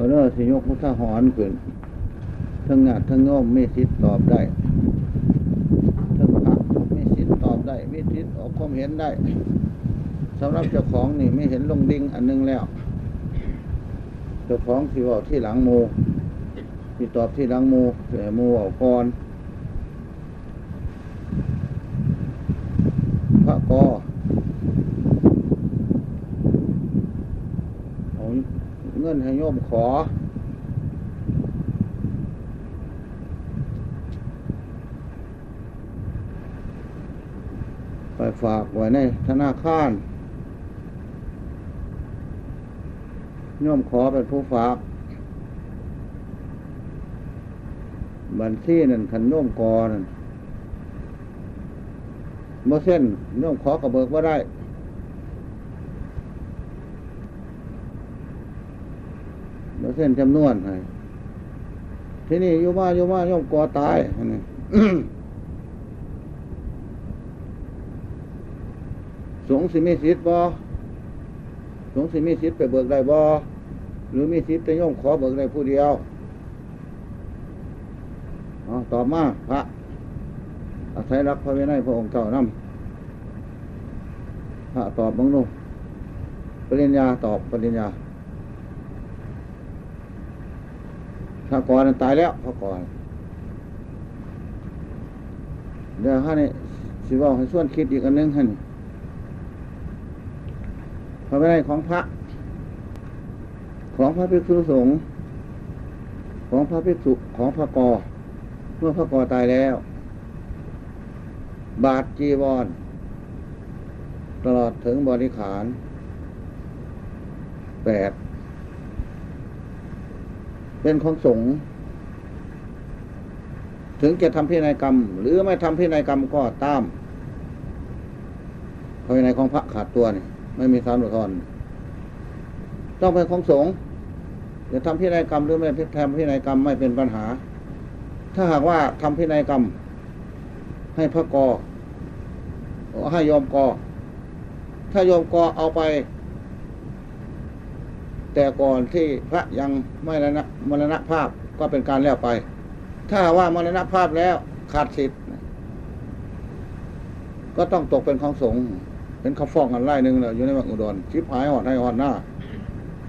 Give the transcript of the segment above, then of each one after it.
เอาเด้อสิยกพุทธหอนขึ้นทั้งงาทั้งโยมมีสิทธิ์ตอบได้ทั้งพระมีสิทธิ์ตอบได้ไม่สิทธิ์ออกความเห็นได้สำหรับเจ้าของนี่ไม่เห็นลงดิ่งอันนึงแล้ว เจ้าของที่ว่าที่หลังมูที่ตอบที่หลังมูแต่มูเอาก่อนพระกอเอาเงิน ให้โยมขอ ไปฝากไว้ในธนาคารโยมขอเป็นผู้ฝาก บัญชีนั่นคันโยมกอนั่นเมื่อเส้นโยมขอกระเบิกว่าได้ เส้นจำนวนให้ที่นี่อยู่มาอยู่มาโยมกอตายอันนี้สงสิมีสิทธิ์บ่สงสิมีสิทธิ์ไปเบิกได้บ่หรือมีสิทธิ์จะย่อมขอเบิกได้ผู้เดียวอ๋อตอบมาพระอาศัยรักพระเวไนยพระองค์เจ้านำพระตอบบังนุ่ปริญญาตอบปริญญา พระกรนั้นตายแล้วพระกรเดี๋ยวฮะนี่สิว่าให้ส่วนคิดอีกอันหนึงฮะนี่พระวินัยของพระ ของพระภิกษุสงฆ์ของพระภิกษุของพระกอเมื่อพระกอตายแล้ว บาทจีวร ตลอดถึงบริขารแปด เป็นของสงฆ์ถึงจะทำพินัยกรรม หรือไม่ทำพินัยกรรมก็ตามพระวินัยของพระขาดตัวนี่ไม่มีสารอุทธรณ์ต้องเป็นของสงฆ์จะทำพินัยกรรมหรือไม่ทำพินัยกรรมไม่เป็นปัญหา ถ้าหากว่าทำพินัยกรรม ให้พระกอให้ยอมกอ ถ้ายอมกอเอาไป แต่ก่อนที่พระยังไม่มรณะมรณภาพก็เป็นการแล้วไป ถ้าว่ามรณภาพแล้วขาดสิทธิ์ก็ต้องตกเป็นของสงฆ์เป็นข้าฟ้องกันไล่หนึ่งเลยอยู่ในวังอุดรชิบหายหอดให้หอดหน้า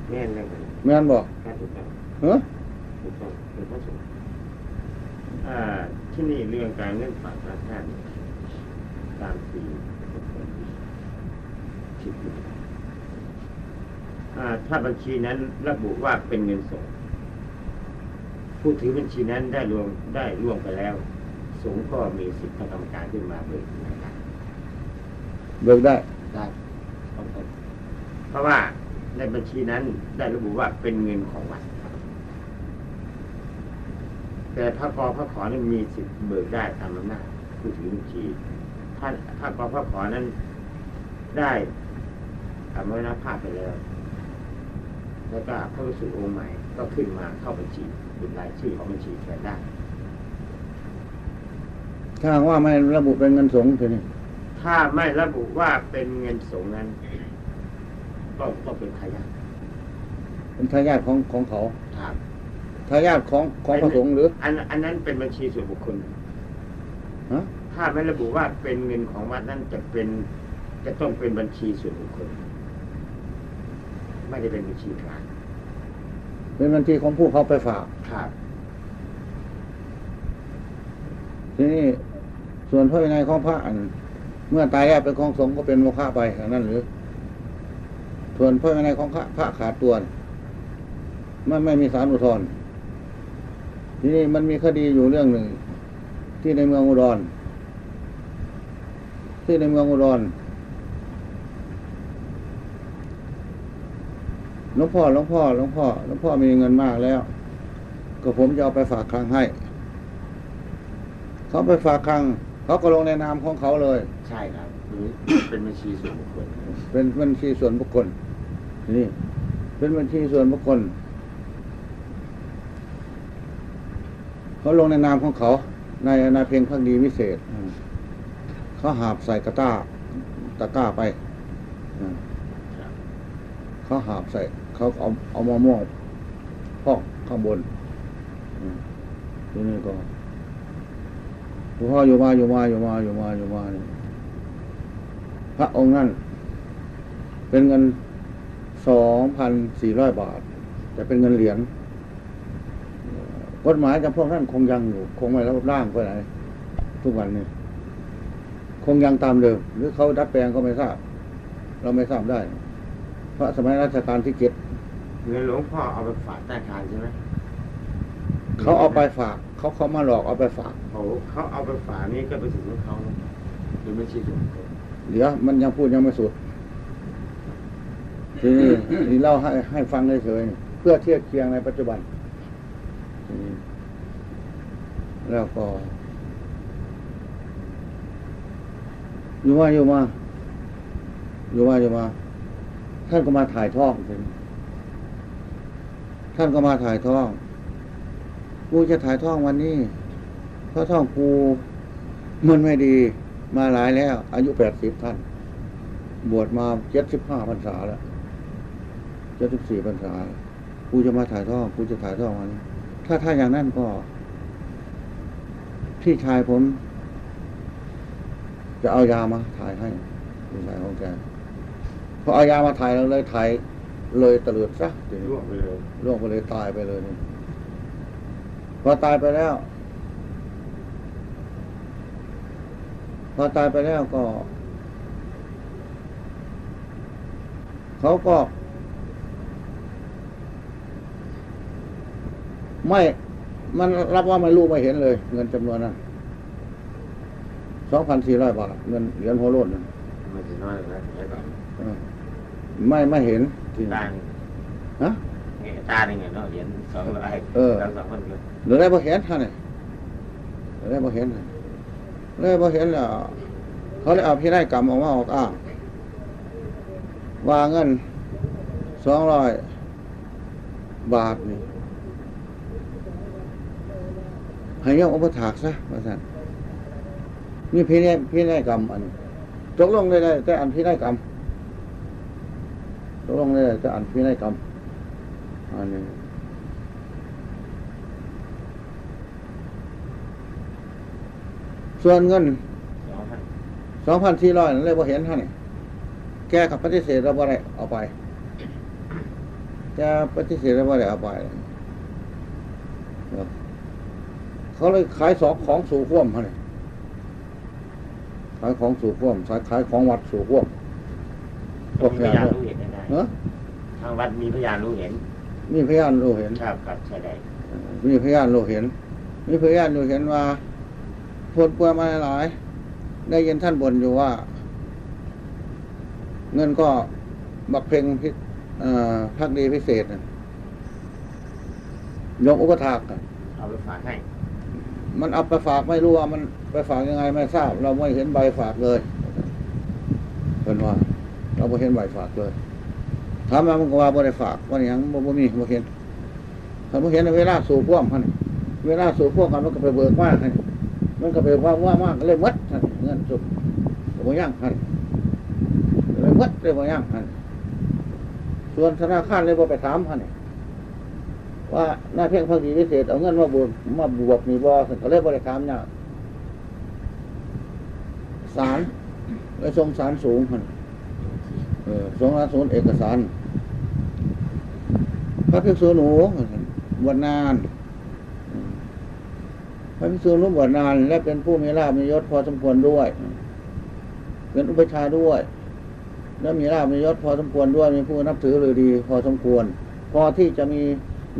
แม่นเลยแม่นบอกแค่ถูกต้องเฮ้อถูกต้องเป็นพระสงฆ์อ่าที่นี่เรื่องการเรื่องฝากพระท่านตามปีคิดดูอ่า ถ้าบัญชีนั้นระบุว่าเป็นเงินสงฆ์ผู้ถือบัญชีนั้นได้รวมได้ร่วมไปแล้วสงฆ์ก็มีสิทธิกรรมการขึ้นมาเบิกนะครับเบิกได้ได้ต้องเป็นเพราะว่าในบัญชีนั้นได้ระบุว่าเป็นเงินของวัดแต่พระกอพระขอนั้นมีสิทธิ์เบิกได้ตามอำนาจผู้ถือบัญชีถ้าพระกอพระขอนั้นได้ทำมรณภาพไปแล้ว แล้วก็พระวิสุองค์ใหม่ก็ขึ้นมาเข้าบัญชีเป็นรายชื่อของบัญชีแทนได้ถ้าหากว่าไม่ระบุเป็นเงินสงฆ์ทีนี้ถ้าไม่ระบุว่าเป็นเงินสงฆ์นั้น ก็ต้องเป็นทายาทเป็นทายาทของของเขาครับทายาทของของพระสงฆ์หรือ อันอันนั้นเป็นบัญชีส่วนบุคคลฮะถ้าไม่ระบุว่าเป็นเงินของวัดนั้นจะเป็นจะต้องเป็นบัญชีส่วนบุคคล ไม่ได้เป็นบัญชีกลางเป็นบัญชีของผู้เขาไปฝากครับทีนี้ส่วนพระวินัยของพระอันเมื่อตายแล้วเป็นของสงฆ์ก็เป็นโมฆะไปอย่างนั้นหรือ ส่วนพระวินัยของพระพระขาดตัวนี่มันไม่มีสารอุทธรณ์ทีนี้มันมีคดีอยู่เรื่องหนึ่ง ที่ในเมืองอุดร ที่ในเมืองอุดรห ลวงพ่อหลวงพ่อหลวงพ่อหลวงพ่อมีเงินมากแล้ว ก็ผมจะเอาไปฝากคลังให้ เขาไปฝากคลัง เขาก็ลงในนามของเขาเลย ใช่ครับหรือเป็นบัญชีส่วนบุคคล เป็นบัญชีส่วนบุคคล นี่ เป็นบัญชีส่วนบุคคล เขาลงในนามของเขา ในในเพลงพักดีวิเศษเขาหาบใส่กระต้าตะกร้าไปอืมครับเขาหาบใส่ เขาเอาเอามะม่วงห้องข้างบนอืมทีนี้ก็หลวงพ่ออยู่มาอยู่มาอยู่มาอยู่มาอยู่มายพระองค์นั้นเป็นเงินสองพันสี่ร้อยบาท แต่เป็นเงินเหรียญกฎหมายจำพวกนั้นคงยังอยู่ คงไม่รับร่างไปไหนทุกวันนี้คงยังตามเดิม หรือเขาดัดแปลงก็ไม่ทราบ เราไม่ทราบได้ เพราะสมัยรัชกาลที่เจ็ด เงินหลวงพ่อเอาไปฝากใต้คานใช่ไหมเขาเอาไปฝาก เขาเขามาหลอกเอาไปฝากเขาเขาเอาไปฝากนี่ก็เป็นสิทธิ์ของเขานะหรือไม่ใช่ส่วนตัวเดี๋ยวมันยังพูดยังไม่สุดทีนี้นี่เล่าให้ให้ฟังเฉยๆเพื่อเทียบเคียงในปัจจุบันทีนี้แล้วก็อยู่มาอยู่มาอยู่มาอยู่มาท่านก็มาถ่ายทอดทีนี้ ท่านก็มาถ่ายท้อดกูจะถ่ายท้อดวันนี้เพราะท่องกูมันไม่ดีมาหลายแล้ว อายุแปดสิบท่าน บวชมาเจ็ดสิบห้าพรรษาแล้วเจ็ดสิบสี่พรรษา กูจะมาถ่ายท้อดกูจะถ่ายท้อดวันนี้ ถ้าถ้าอย่างนั้นก็พี่ชายผมจะเอายามาถ่ายให้พี่ชายของแกพอเอายามาถ่ายเราเลยถ่าย เลยตะเลือดซะทีนี้ร่วงไปเลยล่วงไปเลยตายไปเลยนี่พอตายไปแล้ว พอตายไปแล้วก็ เขาก็ ไม่ มันรับว่าไม่รู้ไม่เห็นเลย เงินจำนวนนั้นสองพันสี่ร้อยบาท เงินเหรียญหัวโลดนั้นไม่ถึงน้อยเลยนะไอ้ก่อนเออไม่ไม่เห็นที่ตาหนึ่งฮะไอ้ตาหนึ่งเนี่ยเนาะเหรียญสองร้อยเออแล้วสองคนก็หรือได้บ่เห็นท่านเนี่ยหรือได้บ่เห็นน่ะเลยบ่เห็นแล้วเขาเลยเอาพี่ได้กรรมออกมาออกอ้างวางเงินสองร้อยบาทนี่ให้ยอมอุปถากซะว่าสั่นมีพี่ได้พี่ได้กรรมอันตกลงได้ได้แต่อันพี่ได้กรรม ตกลงได้ได้แต่อันพี่ได้กรรมอันนี้ส่วนเงินสองพันสองพันสี่ร้อยนั่นเลยพอเห็นท่านแกกับปฏิเสธเราบ่ได้เอาไปแกปฏิเสธเราบ่ได้เอาไป เขาเลยขายสองของสู่ข่วมท่านขายของสู่ข่วมขายขายของวัดสู่ข่วมพวกมีเนี้พยานรู้ เห็นได้เนอะทางวัดมีพยานรู้เห็น มีพยานรู้เห็นครับครับใช่ได้มีพยานรู้เห็น มีพยานรู้เห็นว่าผลป่วยมาหลายๆได้ยินท่านบ่นอยู่ว่า เงินก็บักเพ่งพิเอ่อพักดีพิเศษน่ะยกอุปถากน่ะเอาไปฝากให้มันเอาไปฝากไม่รู้ว่ามันไปฝากยังไงไม่ทราบ เราไม่เห็นใบฝากเลยเป็นว่า เราไม่เห็นใบฝากเลย ถามมามันก็ว่าบ่ได้ฝากว่าอย่างบ่บ่มีบ่เห็นถ้าบ่เห็นเวลาสู่พ่วงพันเวลาสู่พ่วงกันมันก็ไปเบิกมากให้มันก็ไปว่าว่ามากก็เลยมัดเงินสุก็บ่ย่างพันเลยมัดเลยบ่ย่างพันส่วนธนาคารเลยบ่ไปถามพันว่าหน้าเพียงพักดีพิเศษเอาเงินมาบวกมาบวกนี่บ่ก็เลยบ่ได้ถามเนี่ยากศาลเลยส่งศาลสูงพันเออสองร้อยศูนเอกสาร พระภิกษุหนูบวชนานพระภิกษุหนูบวชนาน และเป็นผู้มีลาภมียศพอสมควรด้วย เป็นอุปชาด้วย และมีลาภมียศพอสมควรด้วยมีผู้นับถือหรือดี พอสมควร พอที่จะมี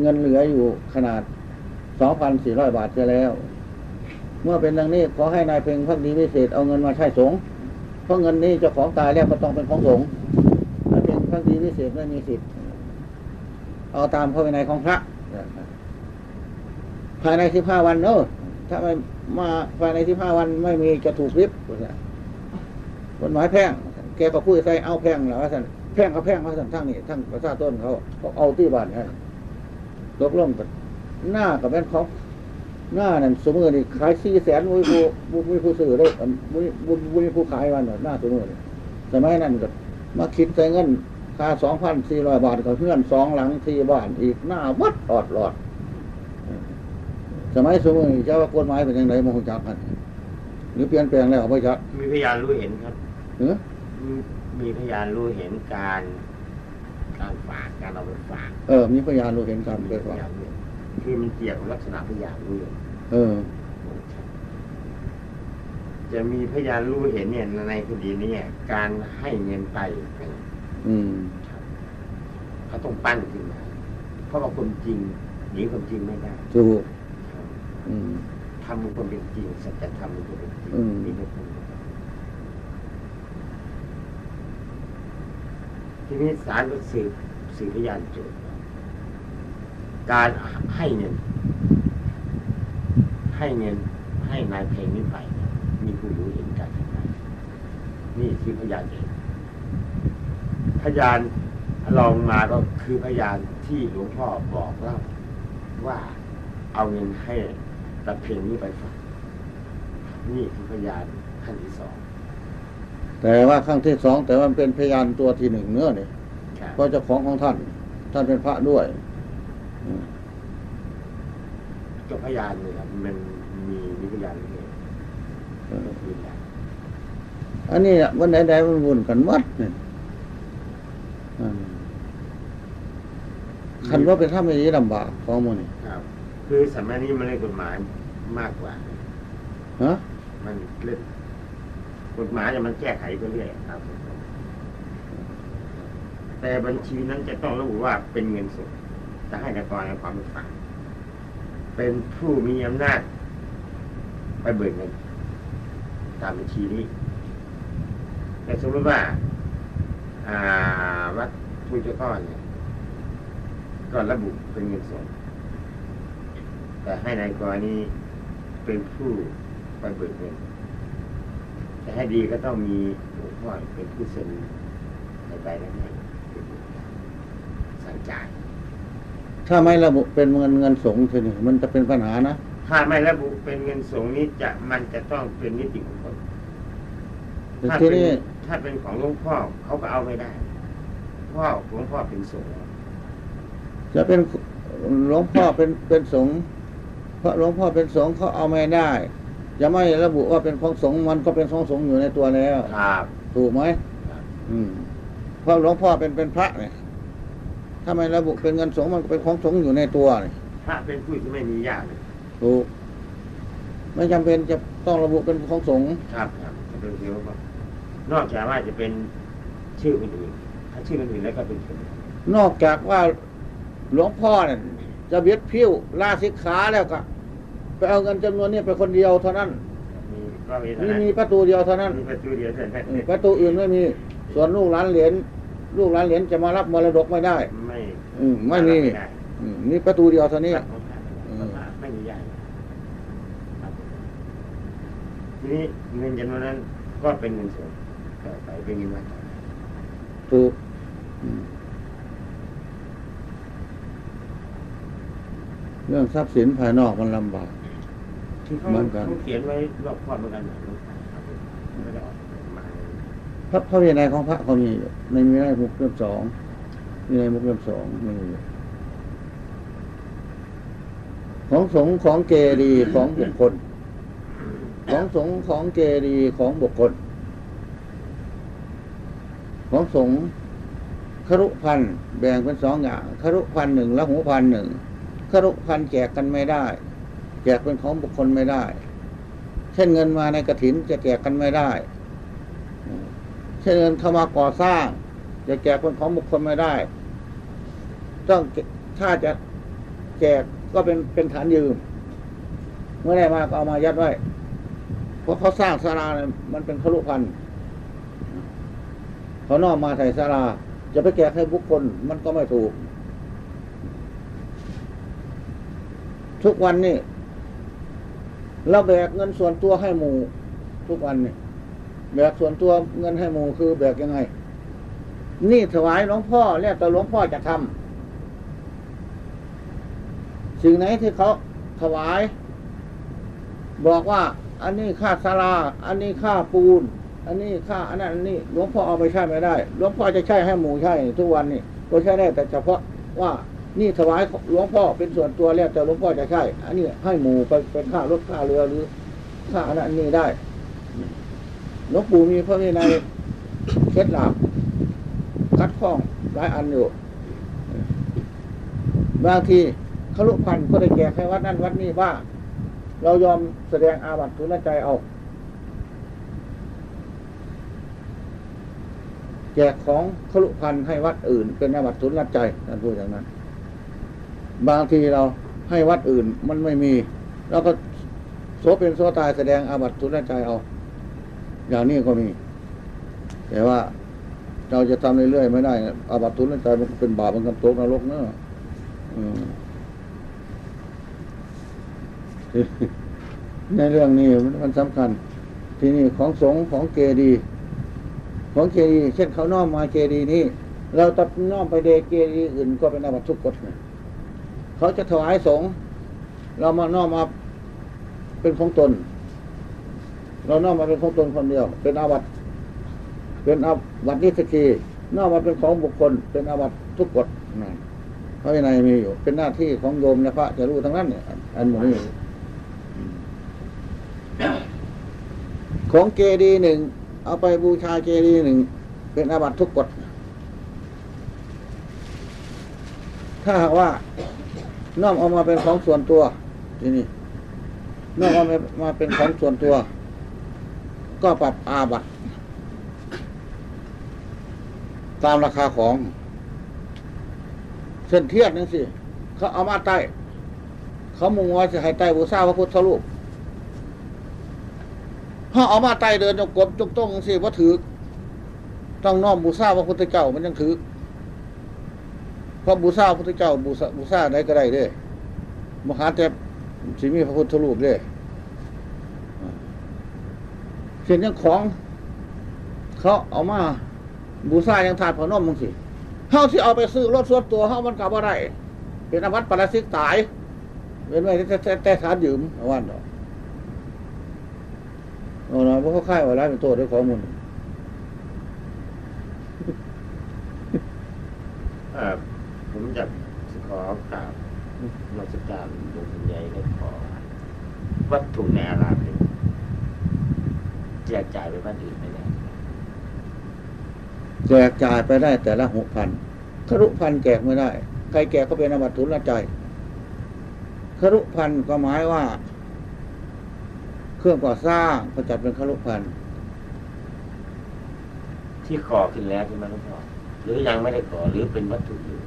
เงินเหลืออยู่ขนาดสองพันสี่ร้อยบาทเสียแล้ว เมื่อเป็นดังนี้ขอให้นายเพ่งพักดีพิเศษเอาเงินมาใช้สงเพราะเงินนี้เจ้าของตายแล้วก็ต้องเป็นของสงฆ์ถ้าเป็นพระดีพิเศษไม่มีสิทธิ์ เอาตามพระวินัยของพระภายในสิบห้าวันเนอะถ้าไม่มาภายในสิบห้าวันไม่มีจะถูกริบกฎหมายแพ่งแกก็พูดใส่เอาแพ่งเหรอท่านแพ่งเขาแพ่งเขาท่านทั้งนี้ทั้งประชาต้นเขาเขาเอาที่บ้านให้ตกลงกันหน้ากับแม่นเขาหน้านั่นสมมตินี่ขายสี่แสนมุ้ยผู้มุ้ยผู้ซื้อได้มุ้ยมุ้ยผู้ขายวันหน่อยหน้าสมมตินี่สมัยนั้นก็มาคิดใส่เงิน ค่าสองพันสี่ร้อยบาทกับเพื่อนสองหลังที่บ้านอีกหน้าวัดออดหลอด สมัยสมัยเจ้าว่ากฎหมายเป็นยังไงมองจักกันหรือเปลี่ยนแปลงแล้วไม่จักมีพยานรู้เห็นครับเออมีมีพยานรู้เห็นการการฝากการเอาไปฝาก เออ มีพยานรู้เห็นการมีไปพฟังยานรู้เห็นคือมันเกี่ยวกับลักษณะพยานรู้เห็นเออ จะมีพยานรู้เห็นเนี่ยในคดีนี้การให้เงินไปเป็น อืมเขาต้องปั้นขึ้นมาเพราะว่าคนจริงหนีความจริงไม่ได้ถูกอืมทำมันคนเป็นจริงสัจธรรมมันก็เป็นจริงอืมนี่เป็นคนทีนี้ศาลก็สืบสืบพยานโจทย์ว่าการให้เงิน ให้เงิน ให้นายเพลงนี้ไปเนี่ยมีผู้รู้เห็นการทำงานนี่คือพยานเอง พยานลองมาก็คือพยานที่หลวงพ่อบอกเล่าว่าเอาเงินให้ตะเพลงนี้ไปฝากนี่คือพยานขั้นที่สองแต่ว่าครั้งที่สองแต่ว่ามันเป็นพยานตัวที่หนึ่งเนื้อเนี่ยครับเพราะเจ้าของของท่าน ท่านเป็นพระด้วยอืมก็พยานเลยครับมันมีมีพยานเลยเอก็อยืนยันอันนี้น่ะวันไหนๆมันวุ่นกันหมัดเนี่ยอืม คันว่าเป็นท่าไม่ดีลำบากของมันนี่ครับ คือสมัยนี้มันเล่นกฎหมายมากกว่าฮะมันเล่นกฎหมายเนี่ยมันแก้ไขไปเรื่อยครับ แต่บัญชีนั้นจะต้องระบุว่าเป็นเงินสดจะให้ในกรในความเป็นฝากเป็นผู้มีอำนาจ ไปเบิกเงินตามบัญชีนี้แต่สมมติว่าอ่า วัดผู้เจ้าก้อนเนี่ยก็ระบุเป็นเงินสดแต่ให้ในกรณีเป็นผู้ไปเบิกเงินแต่ให้ดีก็ต้องมีหลวงพ่อเป็นผู้เซ็นในใบนั้นให้สั่งจ่ายถ้าไม่ระบุเป็นเงินเงินสงฆ์ทีนี่มันจะเป็นปัญหานะถ้าไม่ระบุเป็นเงินสงฆ์นี้จะมันจะต้องเป็นนิติบุคคลแต่ถ้าทีเป็นนี้ ถ้าเป็นของหลวงพ่อเขาก็เอาไม่ได้เพราะหลวงพ่อเป็นสงฆ์จะเป็นหลวงพ่อเป็นเป็นสงฆ์เพราะหลวงพ่อเป็นสงฆ์เขาเอาไม่ได้ จะไม่ระบุว่าเป็นของสงฆ์มันก็เป็นของสงฆ์อยู่ในตัวแล้วครับถูกไหมครับอืมเพราะหลวงพ่อเป็นเป็นพระเนี่ยถ้าไม่ระบุเป็นเงินสงฆ์มันก็เป็นของสงฆ์อยู่ในตัวเนี่ยพระเป็นผู้ที่ไม่มีญาติเลยถูกไม่จำเป็นจะต้องระบุเป็นของสงฆ์ครับครับจะเป็นเดียวก็ นอกจากว่าจะเป็นชื่อคนอื่นถ้าชื่อคนอื่นแล้วก็เป็นคนอื่นนอกจากว่าหลวงพ่อเนี่ยจะเบียดพิ้วลาสิกขาแล้วก็ไปเอาเงินจำนวนนี้ไปคนเดียวเท่านั้นมีก็มีเท่ามีนั้นมีประตูเดียวเท่านั้นมีประตูเดียวเท่านั้นเออประตูอื่นไม่มี ส่วนลูกหลานเหรียญลูกหลานเหรียญจะมารับมรดกไม่ได้ ไม่อืมไม่มีด้อืมมีประตูเดียวเท่านี้ครับของพระอืมของพระไม่มีญาติครับทีนี้เงินจำนวนนั้นก็เป็นเงินสดต่อไปเป็น เงินวัดต่อไปถูกอืมเรื่องทรัพย์สินภายนอกมันลำบาก ที่เขาเหมือนกัน เขาเขียนไว้รอบคอบเหมือนกันนะครับไม่ได้ออกมาพระพระวินัยของพระเขามีอยู่ในวินัยมุกเล่มสองวินัยมุกเล่มสองมีอยู่ของสงฆ์ของเกดีของบุคคล ของสงฆ์ของเกดีของบุคคล ของสงฆ์ครุพันธ์แบ่งเป็นสองอย่างครุพันธ์หนึ่งและหูพันธ์หนึ่งครุพันธ์แจกกันไม่ได้ แจกเป็นของบุคคลไม่ได้ เช่นเงินมาในกระถินจะแจกกันไม่ได้ เช่นเงินเข้ามาก่อสร้าง จะแจกเป็นของบุคคลไม่ได้ ต้องถ้าจะแจกก็เป็นเป็นฐานยืม เมื่อได้มาก็เอามายัดไว้เพราะเขาสร้างศาลาเนี่ยมันเป็นครุพันธ์ เขานอกมาใส่ศาลาจะไปแจกให้บุคคลมันก็ไม่ถูก ทุกวันนี่เราแบกเงินส่วนตัวให้หมู่ทุกวันนี่แบกส่วนตัวเงินให้หมูคือแบกยังไง นี่ถวายหลวงพ่อแล้วแต่หลวงพ่อจะทำสิ่งไหนที่เขาถวาย บอกว่า อันนี้ค่าศาลาอันนี้ค่าปูน อันนี้ค่าอันนั้นอันนี้หลวงพ่อเอาไปใช้ไม่ได้หลวงพ่อจะใช้ให้หมู่ใช้ทุกวันนี่ก็ใช้ได้แต่เฉพาะว่านี่ถวายหลวงพ่อเป็นส่วนตัวแล้วแต่หลวงพ่อจะใช้อันนี้ให้หมู่ไปเป็นค่ารถค่าเรือหรือค่าอันนั้นอันนี้ได้หลวงปู่มีพระวินัยเคล็ดลับคัดข้องหลายอันอยู่บางทีขลุพันก็ได้แจกให้วัดนั้นวัดนี้ว่า เรายอมแสดงอาบัติทุนใจเอา แจกของขลุพันให้วัดอื่นเป็นอาบัตทุนรับใจท่านพูดอย่างนั้น บางทีเราให้วัดอื่นมันไม่มีเราก็โสเป็นโสตายแสดงอาบัติทุนรับใจเอา อย่างนี้ก็มี แต่ว่าเราจะทำเรื่อยๆไม่ได้ อาบัติทุนรับใจมันเป็นบาปมันกันตกนรกเนอะอืมในเรื่องนี้มันสำคัญ ที่นี่ของสงของเกดี ของเจดีย์เช่นเขาน้อมมาเจดีย์นี้ เราตัดน้อมไปเดเจดีย์อื่นก็เป็นอาบัตทุกกฎเขาจะถวายสงเรามาน้อมมาเป็นของตน เราน้อมมาเป็นของตนคนเดียว เป็นอาบัตเป็นอาบัตนิสกีน้อมมาเป็นของบุคคล เป็นอาบัตทุกกฎนะพระวินัยมีอยู่ เป็นหน้าที่ของโยมและพระจะรู้ทั้งนั้นเนี่ยอันหมดนี้ของเจดีย์หนึ่ง เอาไปบูชาเจดีย์หนึ่ง เป็นอาบัติทุกกฎ ถ้าหากว่าน้อมเอามาเป็นของส่วนตัว ที่นี่น้อมเอามาเป็นของส่วนตัว ก็ปรับอาบัติตามราคาของเส้นเทียดนั่นสิเขาเอามาใต้ เขามุงว่าจะให้ใต้บูชาพระพุทธรูป ถ้าเอามาไต่เดินจงกรมจงต้องสิว่าถือต้องน้อมบูชาพระพุทธเจ้ามันยังถือเพราะบูชาพระพุทธเจ้าบูชาบูชาได้ก็ได้เด้มหาแต่สิมีพระพุทธรูปเด้เช่นยังของ เขาเอามาบูชายังทานพระนมมึงสิเฮาที่เอาไปซื้อรถส่วนตัวเฮามันกลับว่าไรเป็นอวัตปรสิกตาย เป็นไว้แต่แต่แต่ฐานยืมเอาวันดอก เอาหน่อยเพราะเขาค่ายว่าร้ายเป็นโทษด้วยข้อมูลเอ่อผมจะขอกราบนมัสการหลวงพ่อใหญ่และขอ วัตถุในอารามนี้แจกจ่ายไปบ้านอื่นไม่ได้แจกจ่ายไปได้แต่ละหกพันครุพันแจกไม่ได้ ใครแจกก็เป็นอบัตทุนละใจครุพันก็หมายว่า เครื่องก่อสร้างก็จัดเป็นครุพันที่ขอขึ้นแล้วใช่ไหมหลวงพ่อหรือยังไม่ได้ขอหรือเป็นวัตถุอยู่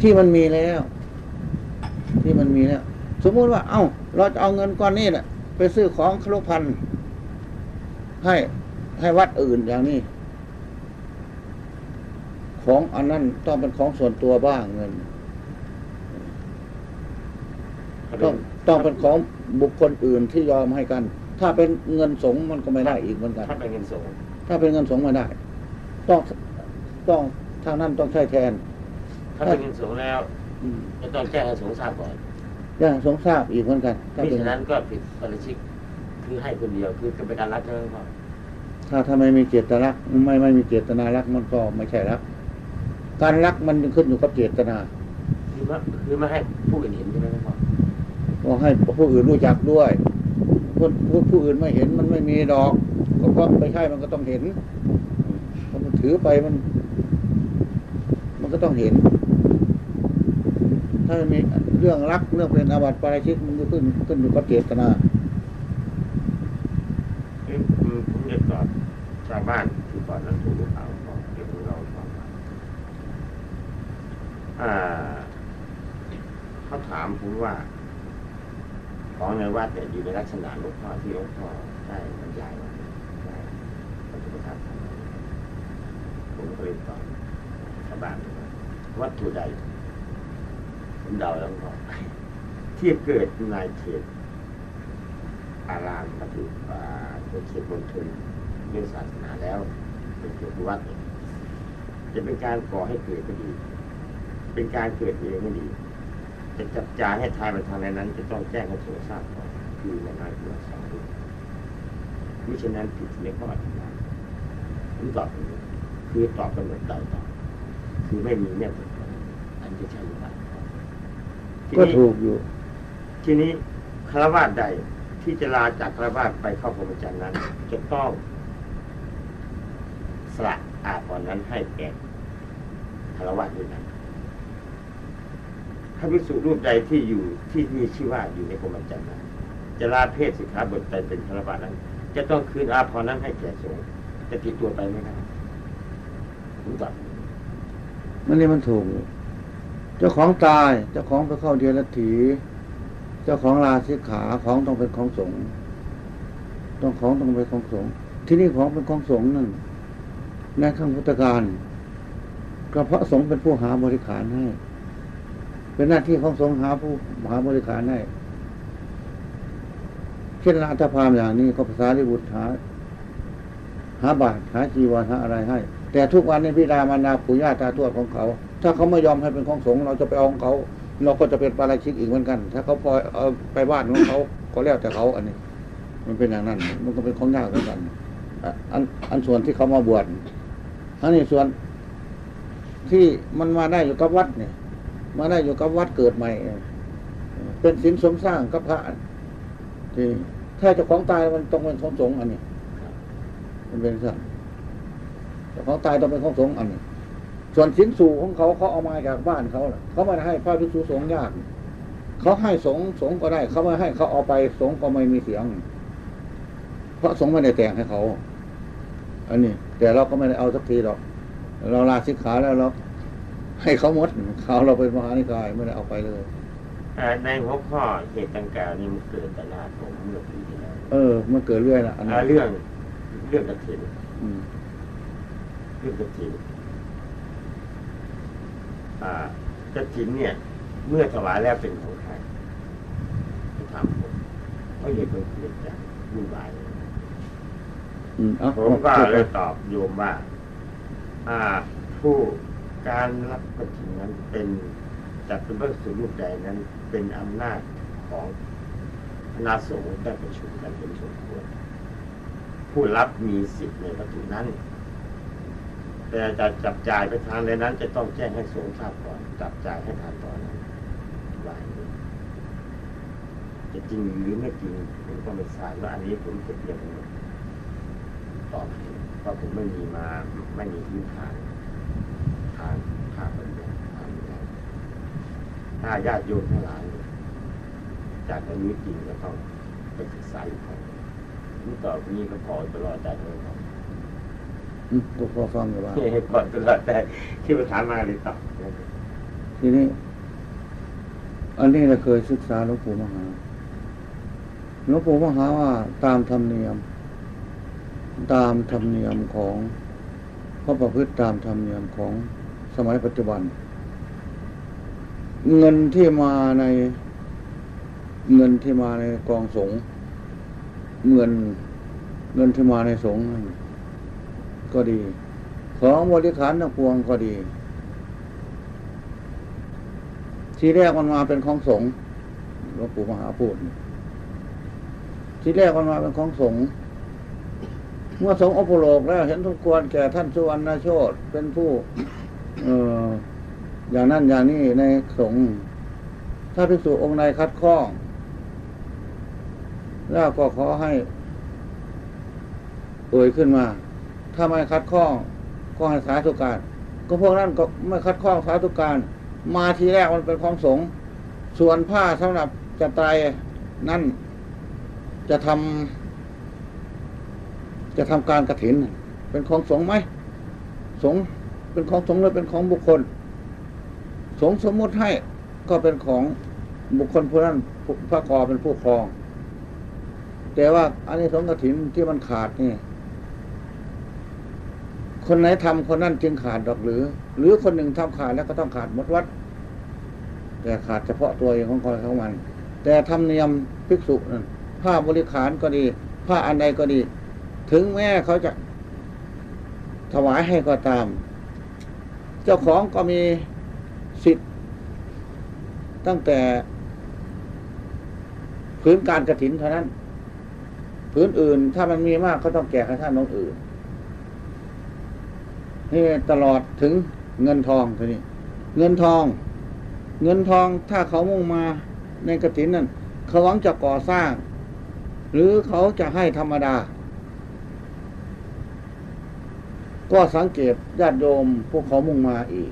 ที่มันมีแล้ว ที่มันมีแล้ว สมมุติว่า เอ้า เราจะเอาเงินก้อนนี้แหละไปซื้อของครุพันให้ให้วัดอื่นอย่างนี้ ของอันนั้นต้องเป็นของส่วนตัวบ้างเงินต้อง ต้องเป็นของบุคคลอื่นที่ยอมให้กัน ถ้าเป็นเงินสงฆ์มันก็ไม่ได้อีกเหมือนกัน ถ้าเป็นเงินสงฆ์ถ้าเป็นเงินสงฆ์ไม่ได้ ต้องต้องทางนั้นต้องใช้แทน ถ้าเป็นเงินสงฆ์แล้วอืมจะต้องแจ้งให้สงฆ์ทราบก่อนอย่างสงฆ์ทราบอีกเหมือนกันถ้ามิเป็นฉะนั้นก็ผิดปาราชิกคือให้คนเดียวคือเป็นการรักใช่ไหมหลวงพ่อถ้าถ้าไม่มีเจตนารักไม่ไม่มีเจตนารักมันก็ไม่ใช่รัก การรักมันขึ้นอยู่กับเจตนา คือไม่คือไม่ให้ผู้อื่นเห็นใช่ไหมหล วงพ่อก็ให้ผู้อื่นรู้จักด้วยผู้ผู้ผู้อื่นไม่เห็นมันไม่มีดอกก็เพราไม่ใช่มันก็ต้องเห็นมันถือไปมัน มันก็ต้องเห็น ถ้ามีเรื่องรักเรื่องเป็นอาบัติปาราชิกมันก็ขึ้นขึ้นอยู่กับเจตนาเอ้ยผมผมอยากตอบชาวบ้านที่ก่อนนั้นถูกหรือเปล่าหลวงพ่อเดี๋ยวผมเราฟังอ่าเขาถามผมว่า ในวัดเนี่ยอยู่ในลักษณะหลวงพ่อที่หลวงพ่อได้บรรยายไว้ได้ปฏิปทาธรรมผมก็เลยตอบชาวบ้านว่าวัตถุใดผมเดาแล้วก็ที่เกิดในเขตอารามปฏิอ่าเป็นเขตมณฑลเรื่องศาสนาแล้วเป็นเขตวัดจะเป็นการก่อให้เกิดก็ดี เป็นการเกิดเองก็ดี จะจับจ่ายให้ทายไปทางไหนนั้น จะต้องแจ้งให้สงทราบก่อนคือในน้อยคือสองรูปมิฉะนั้นผิดในข้ออธิบายผมตอบคือตอบกำหนดเดาตอบคือไม่มีเนี่ยผลอันจะใช่หรือเปล่ก็ถูกอยู่ ทีนี้คารวะใดที่จะลาจากคารวะไปเข้าพรหมจรรย์นั้น จะต้องสละอาภรณ์นั้นให้แก่คารวะด้วยกัน ถ้าภิกษุรูปใดที่อยู่ที่มีชื่อว่าอยู่ในพรหมจรรย์นั้นจะลาเพศสิกขาบทใดเป็นคารวะนั้น จะต้องคืนอาภรณ์นั้นให้แก่สงฆ์จะติดตัวไปไม่ได้ผมตอบมันนี่มันถูก เจ้าของตายเจ้าของไปเข้าเดียรถีเจ้าของลาสิกขาของต้องเป็นของสงฆ์ต้องของต้องเป็นของสงฆ์ที่นี่ของเป็นของสงฆ์นั่นในขั้งพุทธการก็เพาะสงฆ์เป็นผู้หาบริขารให้ เป็นหน้าที่ของสงฆ์หาผู้หาบริขารให้เช่นราชพามอย่างนี้ก็ภาษาลิบุตรหา หาบาตรหาจีวรหาอะไรให้ แต่ทุกวันนี้พี่ดามารดาปู่ย่าตาทวดของเขา ถ้าเขาไม่ยอมให้เป็นของสงฆ์เราจะไปเอาของเขา เราก็จะเป็นปาราชิกอีกเหมือนกัน ถ้าเขาปล่อยเอาไปบ้านของเขาก็แล้วแต่เขาอันนี้ มันเป็นอย่างนั้น มันก็เป็นของยากเหมือนกันอันอันส่วนที่เขามาบวชอันนี้ส่วนที่มันมาได้อยู่กับวัดเนี่ย มาได้อยู่กับวัดเกิดใหม่ เป็นสินสมสร้างกับพระที่ถ้าเจ้าของตายมันต้องเป็นของสงฆ์อันนี้ มันเป็นสั่นเจ้าของตายต้องเป็นของสงฆ์อันนี้ ส่วนสินสู่ของเขาเขาเอามาจากบ้านเขาเขาไม่ได้ให้พระภิกษุสงฆ์ยากเขาให้สงฆ์สงฆ์ก็ได้ เขาไม่ให้เขาเอาไปสงฆ์ก็ไม่มีเสียง เพราะสงฆ์ไม่ได้แต่งให้เขา อันนี้ แต่เราก็ไม่ได้เอาสักทีหรอก เราลาสิกขาแล้วเรา ให้เขาหมดเขาเราเป็นมหานิกายไม่ได้เอาไปเลยอ่าในหัวข้อเหตุดังกล่าวนี้มันเกิดแต่หน้าผมเมื่อปีที่แล้วเออมันเกิดเรื่อยละอันนี้อ่าเรื่องเรื่องกระถินอืมเรื่องกระถินอ่ากระถินเนี่ย เมื่อถวายแล้วเป็นของใครไปถามผมเขาเห็นคนเปลี่ยนจากวุ่นวายอืมเอ้าผมก็เลยตอบโยมว่า อ่า ผู้ การรับกระถินนั้นเป็นจัดเป็นพระสุรูปใดนั้นเป็นอำนาจของคณะสงฆ์ได้ประชุมกันเป็นสมควรผู้รับมีสิทธิ์ในวัตถุนั้น แต่จะจับจ่ายไปทางใดนั้น จะต้องแจ้งให้สงฆ์ทราบก่อน จับจ่ายให้ทานตอนนั้นว่าจะจริงหรือไม่จริงผมก็ไม่ทราบว่าอันนี้ผมจะเพียงตอบเพราะผมไม่มีมาไม่มีพื้นฐานางทางปัญญาทางวิญญาณถ้าญาติโยมทั้งหลายจากอันนี้จริงก็ต้องไปศึกษาอีกครั้งนี่ต่อไปนี้ก็ขอตลอดใจเลยครับก็พอฟังอยู่ว่าให้ก่อนตลอดแต่ที่ประธานมาเลยต่อทีนี้ อันนี้เราเคยศึกษาหลวงปู่มหาหลวงปู่มหาว่าตามธรรมเนียม ตามธรรมเนียมของพระประพฤติตามธรรมเนียมของ สมัยปัจจุบัน เงินที่มาในเงินที่มาในกองสงเงินเงินที่มาในสงก็ดี ของบริขารทั้งปวงก็ดี ทีแรกมันมาเป็นของสงหลวงปู่มหาพูดทีแรกมันมาเป็นของสงเมื่อสงอุโลกแล้ว เห็นทุกควรแก่ท่านสุวรรณโชตเป็นผู้ เออ อย่างนั้นอย่างนี้ในสงฆ์ถ้าภิกษุองค์ใดคัดข้อง แล้วก็ขอให้เอ่ยขึ้นมา ถ้าไม่คัดข้องก็ให้สาธุการ ก็พวกนั้นก็ไม่คัดข้องสาธุการ มาทีแรกมันเป็นของสงฆ์ส่วนผ้าสำหรับจะไตรนั่นจะทำจะทำการกระถิน เป็นของสงฆ์ไหมสงฆ์ เป็นของสงฆ์หรือเป็นของบุคคล สงฆ์สมมติให้ก็เป็นของบุคคลผู้นั้นพระกอเป็นผู้ครอง แต่ว่าอันนี้สงกถินที่มันขาดนี่ คนไหนทำคนนั้นจึงขาดดอกหรือ หรือคนหนึ่งทำขาดแล้วก็ต้องขาดหมดวัด แต่ขาดเฉพาะตัวเองของคนของมัน แต่ธรรมเนียมภิกษุนั้นผ้าบริขารก็ดี ผ้าอันใดก็ดี ถึงแม้เขาจะถวายให้ก็ตาม เจ้าของก็มีสิทธิ์ ตั้งแต่พื้นการกระถินเท่านั้น พื้นอื่นถ้ามันมีมากก็ต้องแก่ให้ท่านน้องอื่น นี่ตลอดถึงเงินทองทีนี้เงินทอง เงินทองถ้าเขามุ่งมาในกระถินนั่นเขาหวังจะก่อสร้าง หรือเขาจะให้ธรรมดา ก็สังเกตญาติโยมพวกเขามุ่งมาอีก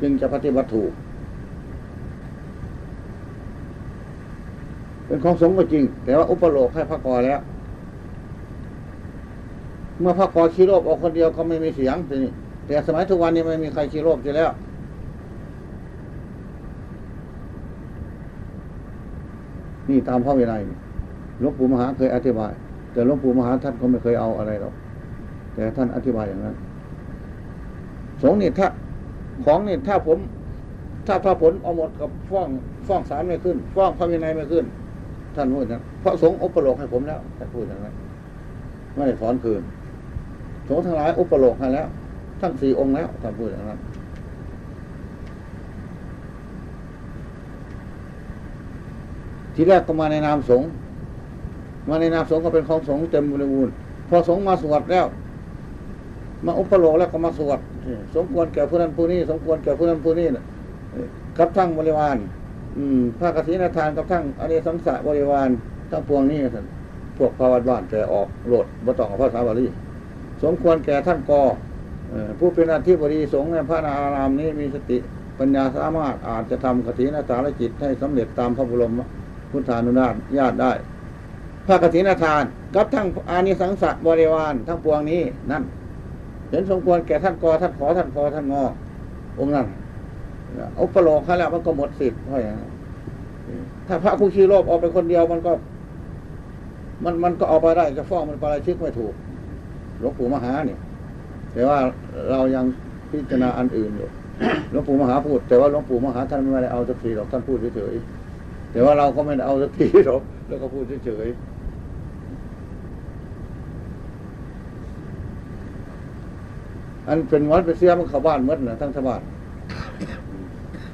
จึงจะปฏิบัติถูก เป็นของสงฆ์ก็จริง แต่ว่าอุปโลกให้พระกอแล้ว เมื่อพระกอขี้โลภออกคนเดียวก็ไม่มีเสียงแต่สมัยทุกวันนี้ไม่มีใครขี้โลภอยู่แล้วนี่ตามพระวินัยหลวงปู่มหาเคยอธิบาย แต่หลวงปู่มหาท่านก็ไม่เคยเอาอะไรหรอก แต่ท่านอธิบายอย่างนั้น สงฆ์นี่ถ้าของนี่ถ้าผม ถ้าพระผลเอาหมดกับฟ้องฟ้องศาลไม่ขึ้น ฟ้องพระวินัยไม่ขึ้น ท่านพูดนะพระสงฆ์อุปโลกให้ผมแล้วท่านพูดอย่างนั้นไม่ได้ถอนคืน สงฆ์ทั้งหลายอุปโลกให้แล้ว ทั้งสี่องค์แล้วท่านพูดอย่างนั้นทีแรกก็มาในนามสงฆ์มาในนามสงฆ์ก็เป็นของสงฆ์เต็มบริบูรณ์พอสงฆ์มาสวดแล้ว มาอุปโลกแล้วก็มาสวดสมควรแก่ผู้นั้นผู้นี้สมควรแก่ผู้นั้นผู้นี้นะกับทั้งบริวารอืมพระกฐินทานกับทั้งอริสังสะบริวารทั้งปวงนี้ท่านพวกภาวดบ้านแต่ออกโหลดบ่ต้องเอาภาษาบาลีสมควรแก่ท่านกอผู้เป็นอาธิบดีสงฆ์ในพระนารามนี้มีสติปัญญาสามารถอาจจะทำกฐินสารจิตให้สำเร็จตามพระบรมพุทธานุญาตญาติได้พระกฐินทาน กับทั้งอานิสังสะบริวารทั้งปวงนี้นั่น เห็นสมควรแก่ท่านกอท่านขอท่านคอท่านงอองค์นั้นเอุประโลกเขาแล้วมันก็หมดสิทธิ์เพราะอย่างถ้าพระผู้ชี้โลภออกไปคนเดียวมันก็ มันมันก็เอาไปได้จะฟ้องมันปราชิกไม่ถูกหลวงปู่มหาเนี่ยแต่ว่าเรายังพิจารณาอันอื่นอยู่หลวงปู่มหาพูด แต่ว่าหลวงปู่มหาท่านไม่ได้เอาสักทีหรอกท่านพูดเฉยๆแต่ว่าเราก็ไม่ได้เอาสักทีหรอกแล้วก็พูดเฉยๆ อันเป็นวัดไปเสียมันเข้าบ้านหมดนะทั้งชาวบ้าน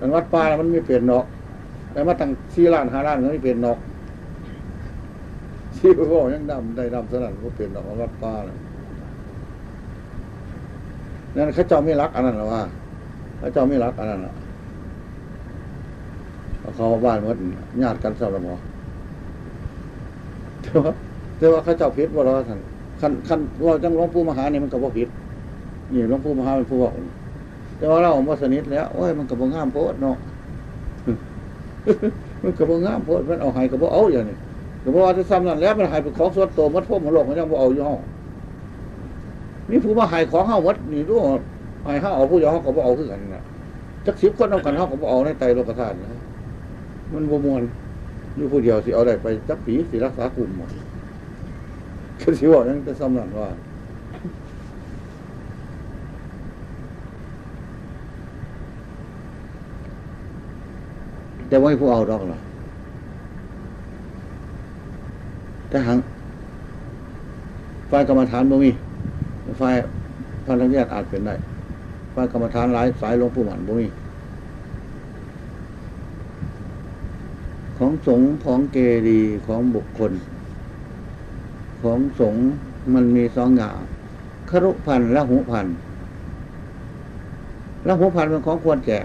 อันวัดป่าน่ะมันไม่เปลี่ยนเนาะแต่มาตั้งสี่ล้านห้าล้านก็ไม่เปลี่ยนเนาะที่พ่อยังดำได้ดำสนั่นก็เปลี่ยนเนาะวัดป่าน่ะนั่นเขาเจ้าไม่รักอันนั้นหรอว่าเขาเจ้าไม่รักอันนั้นอะเอาเขาบ้านหมดญาติกันสารมอแต่ว่าแต่ว่าเขาเจ้าพิษว่าเราท่านคันคันว่าจังหลวงปู่มหานี่มันก็บ่ผิด นี่หลวงปู่มหาเป็นผู้บอกแต่ว่าเราบ่สนิทแล้วโอ้ยมันก็บ่งามโพดเนาะมันก็บ่งามโพดมันเอาให้ก็บ่เอาอย่างนี้ก็บ่ว่าจะซ้ำนั่นแล้วมันให้เป็นของส่วนตัวมัดพวกมันโลกมันยังบ่เอาอยู่ห้องนี่ผู้มาให้ของเฮาหมดนี่ดูให้เฮาเอาผู้เดียวเฮาก็บ่เอาคือกันน่ะจักสิบคนเอากันเฮาก็บ่เอาในไตโลกธาตุนะมันบ่มวนอยู่ผู้เดียวสิเอาได้ไปจักปีสิรักษากลุ่มหมดก็สิว่ายังจะซ้ำนั่นว่า แต่ว่าผู้เอาดอกหรอแต่หังฝ่ายกรรมฐานบ่มีฝ่ายพันธมิตรอาจเป็นได้ฝ่ายกรรมฐานหลายสายลงผู้หมันบ่มีของสงของเกดีของบุคคล ของสงมันมีสองอย่างครุพันธ์และหูพันธ์และหูพันธ์เป็นของควรแจก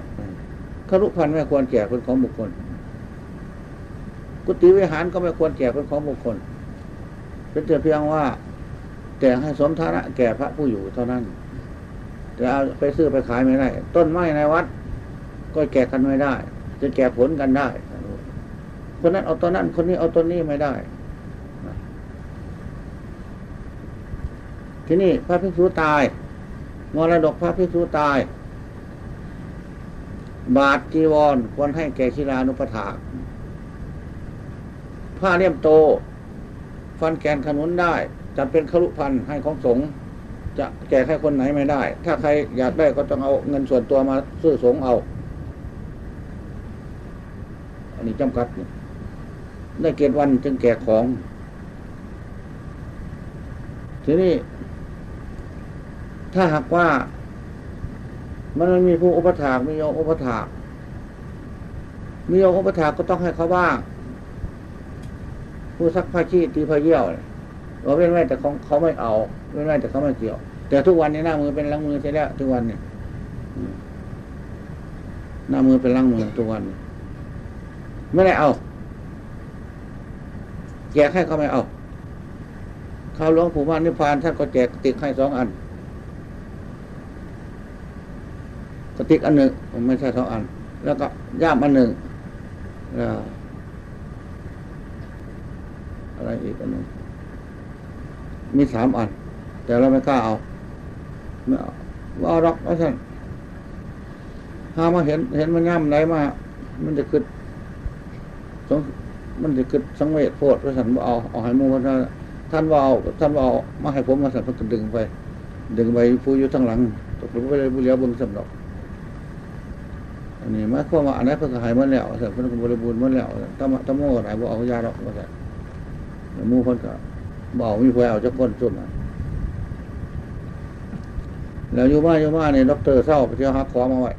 รุพันธ์ไม่ควรแจกเป็นของบุคคล กุฏิวิหารก็ไม่ควรแจกเป็นของบุคคล เป็นแต่เพียงว่า แต่ให้สมฐานะแก่พระผู้อยู่เท่านั้นแต่เอาไปซื้อไปขายไม่ได้ ต้นไม้ในวัด ก็แก่กันไม่ได้ จะแก่ผลกันได้คนนั้นเอาตัวนั้นคนนี้เอาตัวนี้ไม่ได้ที่นี่พระภิกษุตายมรดกพระภิกษุตาย บาทจีวรควรให้แก่ศิลานุปถากผ้าเลี่ยมโต ฟันแกนขนุนได้จัดเป็นครุพันให้ของสงฆ์จะแก่ใครคนไหนไม่ได้ ถ้าใครอยากได้ก็ต้องเอาเงินส่วนตัวมาซื้อสงฆ์เอาอันนี้จำกัดได้เกณฑ์วันจึงแก่ของ ทีนี้ ถ้าหากว่า มันมีผู้อุปถากมีโยมอุปถากมีโยมอุปถากก็ต้องให้เขาบ้าง ผู้ซักผ้าชีตีผ้าเยี่ยวเราเว้นไว้แต่เขาเขาไม่เอาเว้นไว้แต่เขาไม่เกี่ยว แต่ทุกวันนี้หน้ามือเป็นล้างมือใช่แล้วทุกวันเนี่ยหน้ามือเป็นล้างมือทุกวันไม่ได้เอาแจกให้เขาไม่เอาเขาหลวงปู่ม่านนิพพานท่านก็แจกติกให้สองอัน กระติกอันหนึ่งไม่ใช่สองอัน แล้วก็ย่ามอันหนึ่งแล้วอะไรอีกอันหนึ่งมีสามอัน แต่เราไม่กล้าเอาไม่เอาว่าเอาหรอกว่าท่านหามาเห็น เห็นมันย่ำไหนมา มันจะขึ้นสงมันจะขึ้นสังเวชโพดว่าท่นบ่เอาเอาให้หมูท่าท่านว่าเอาท่านว่าเอามาให้ผมมาสั่นเพิ่นก็ดึงไป ดึงไปผู้อยู่ทั้งหลังตกลงไปเลยบุเรียวบิ่งสำดอก อันนี้มายความว่าอันนั้นเพิ่งหายหมดแล้วเสร็จเพิ่งบริบูรณ์หมดแล้วตั้มะตะโมก็ไหนบ่เอายาหรอกว่าแต่แล้วหมู่เพิ่นก็บ่เอามีแววจะก้นจุ่มแล้วอยู่บ้าอยู่บ้านนี่ด็อกเตอร์เศร้าไปเที่ยวหาของมาไว้